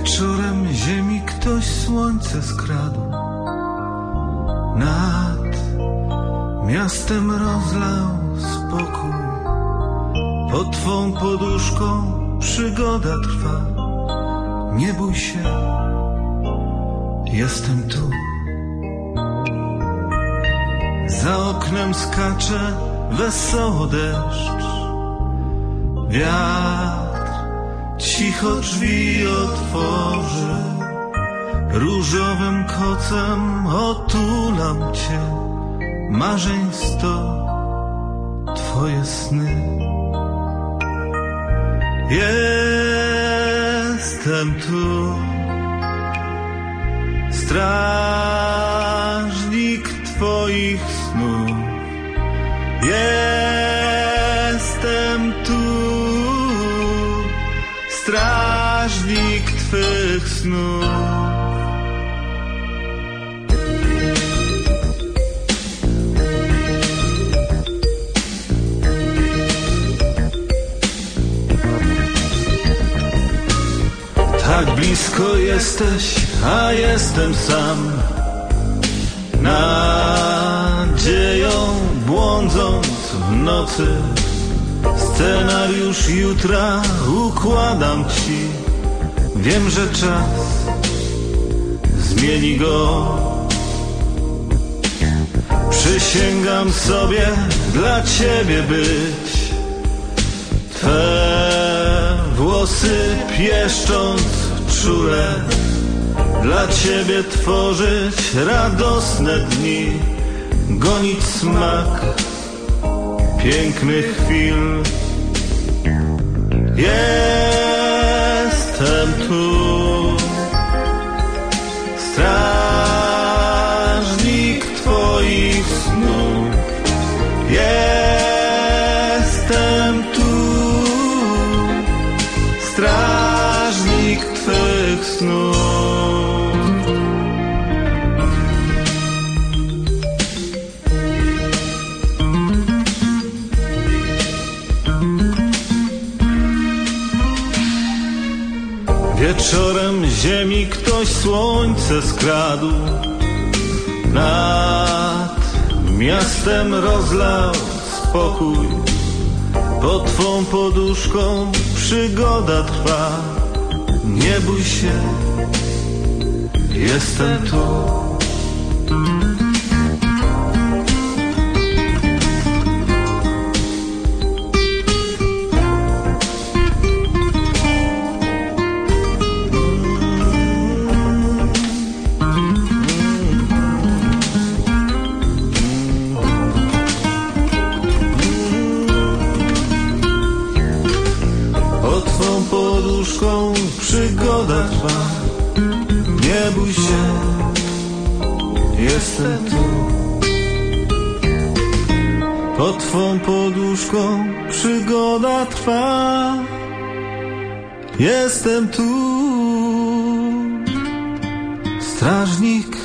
Wieczorem ziemi ktoś słońce skradł. Nad miastem rozlał spokój. Pod twą poduszką przygoda trwa. Nie bój się, jestem tu. Za oknem skacze wesoło deszcz. Wiatr cicho drzwi otworzy Różowym kocem otulam cię. Marzeń sto, twoje sny. Jestem tu. Strażnik Strażnik twych snów. Tak blisko jesteś, a jestem sam. Nadzieją błądząc w nocy Scenariusz jutra układam ci. Wiem, że czas zmieni go. Przysięgam sobie dla ciebie być. Twe włosy pieszcząc czule Dla ciebie tworzyć radosne dni Gonić smak pięknych chwil. Jestem tu. Strażnik twoich snów. Jestem Wieczorem ziemi ktoś słońce skradł. Nad miastem rozlał spokój. Pod twą poduszką przygoda trwa. Nie bój się, jestem tu Pod twą poduszką przygoda trwa. Nie bój się, jestem tu. Pod twą poduszką przygoda trwa. Jestem tu. Strażnik